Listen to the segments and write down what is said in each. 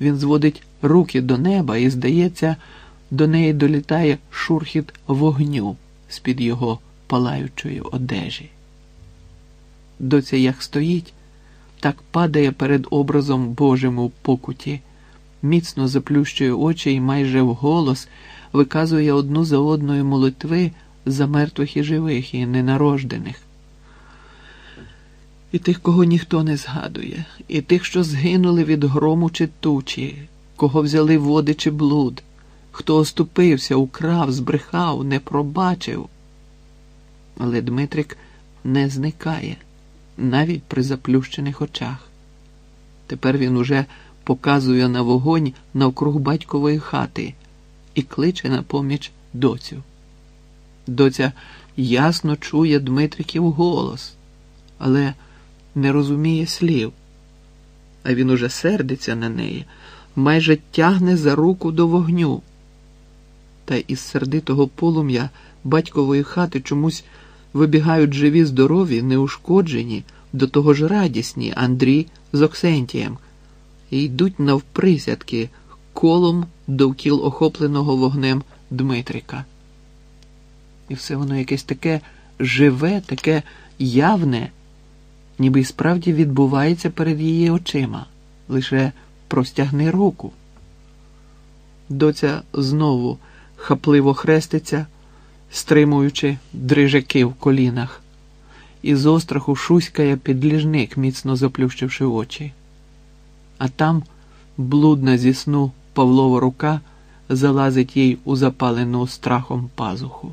він зводить руки до неба і, здається, до неї долітає шурхіт вогню з-під його палаючої одежі. Доця як стоїть, так падає перед образом Божим у покуті, міцно заплющує очі і майже вголос виказує одну за одною молитви за мертвих і живих, і ненарождених. І тих, кого ніхто не згадує, і тих, що згинули від грому чи тучі, кого взяли води чи блуд, хто оступився, украв, збрехав, не пробачив. Але Дмитрик не зникає навіть при заплющених очах. Тепер він уже показує на вогонь навкруг батькової хати і кличе на поміч доцю. Доця ясно чує Дмитриків голос, але не розуміє слів. А він уже сердиться на неї, майже тягне за руку до вогню. Та із сердитого полум'я батькової хати чомусь вибігають живі, здорові, неушкоджені, до того ж радісні Андрій з Оксентієм, і йдуть навприсядки колом довкіл охопленого вогнем Дмитрика. І все воно якесь таке живе, таке явне, ніби й справді відбувається перед її очима. Лише простягни руку. Доця знову хапливо хреститься, стримуючи дрижаки в колінах, і з остраху шуськає підліжник, міцно заплющивши очі. А там блудна зі сну Павлова рука залазить їй у запалену страхом пазуху.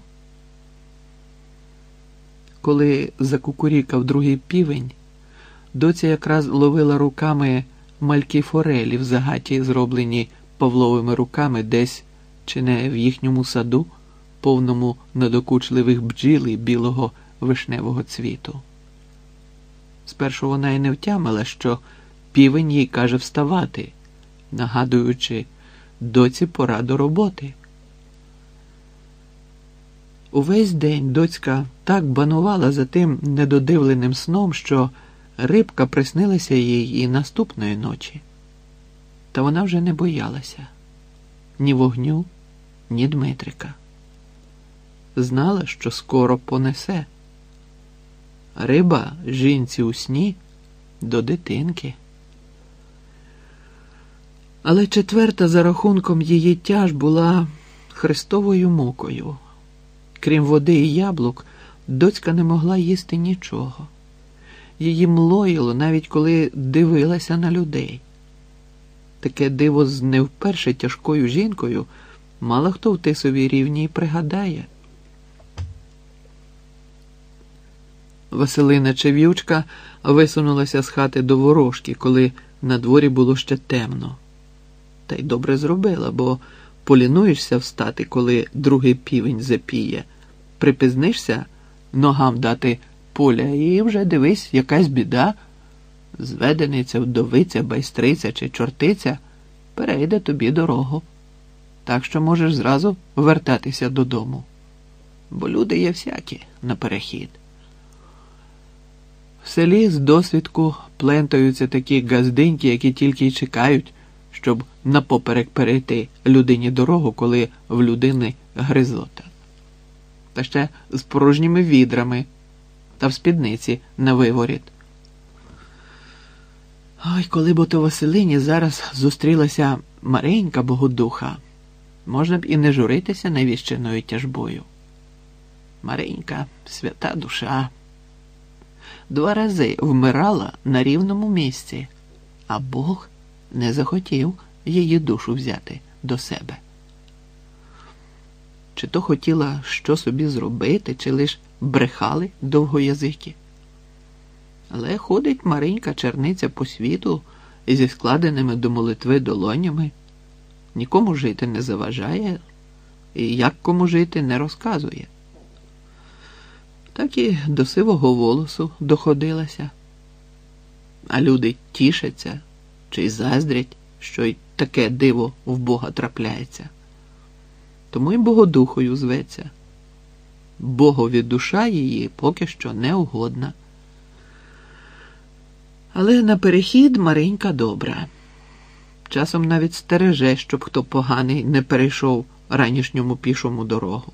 Коли закукурікав другий півень, доця якраз ловила руками мальки форелі в загаті, зроблені Павловими руками десь чи не в їхньому саду, повному надокучливих бджіл і білого вишневого цвіту. Спершу вона й не втямила, що півень їй каже вставати, нагадуючи доці пора до роботи. Увесь день доцька так банувала за тим недодивленим сном, що рибка приснилася їй і наступної ночі. Та вона вже не боялася ні вогню, ні Дмитрика. Знала, що скоро понесе. Риба жінці у сні до дитинки. Але четверта за рахунком її тяж була хрестовою мукою. Крім води і яблук, доцька не могла їсти нічого. Її млоїло, навіть коли дивилася на людей. Таке диво з не вперше тяжкою жінкою мало хто в тисовій рівні пригадає. Василина Чев'ючка висунулася з хати до ворожки, коли на дворі було ще темно. Та й добре зробила, бо полінуєшся встати, коли другий півень запіє, припізнишся ногам дати поля, і вже дивись, якась біда. Зведениця, вдовиця, байстриця чи чортиця перейде тобі дорогу. Так що можеш зразу вертатися додому. Бо люди є всякі на перехід. В селі з досвідку плентаються такі газдиньки, які тільки й чекають, щоб напоперек перейти людині дорогу, коли в людини гризота. Та ще з порожніми відрами та в спідниці на виворіт. Ой, коли б ото Василині зараз зустрілася Маренька Богодуха, можна б і не журитися навіщеною тяжбою. Маренька, свята душа два рази вмирала на рівному місці, а Бог не захотів її душу взяти до себе. Чи то хотіла що собі зробити, чи лиш брехали довгоязики. Але ходить Маринька черниця по світу зі складеними до молитви долонями, нікому жити не заважає і як кому жити не розказує так і до сивого волосу доходилася. А люди тішаться чи заздрять, що й таке диво в Бога трапляється. Тому й Богодухою зветься. Богові душа її поки що не угодна. Але на перехід Маринька добра. часом навіть стереже, щоб хто поганий не перейшов ранішньому пішому дорогу.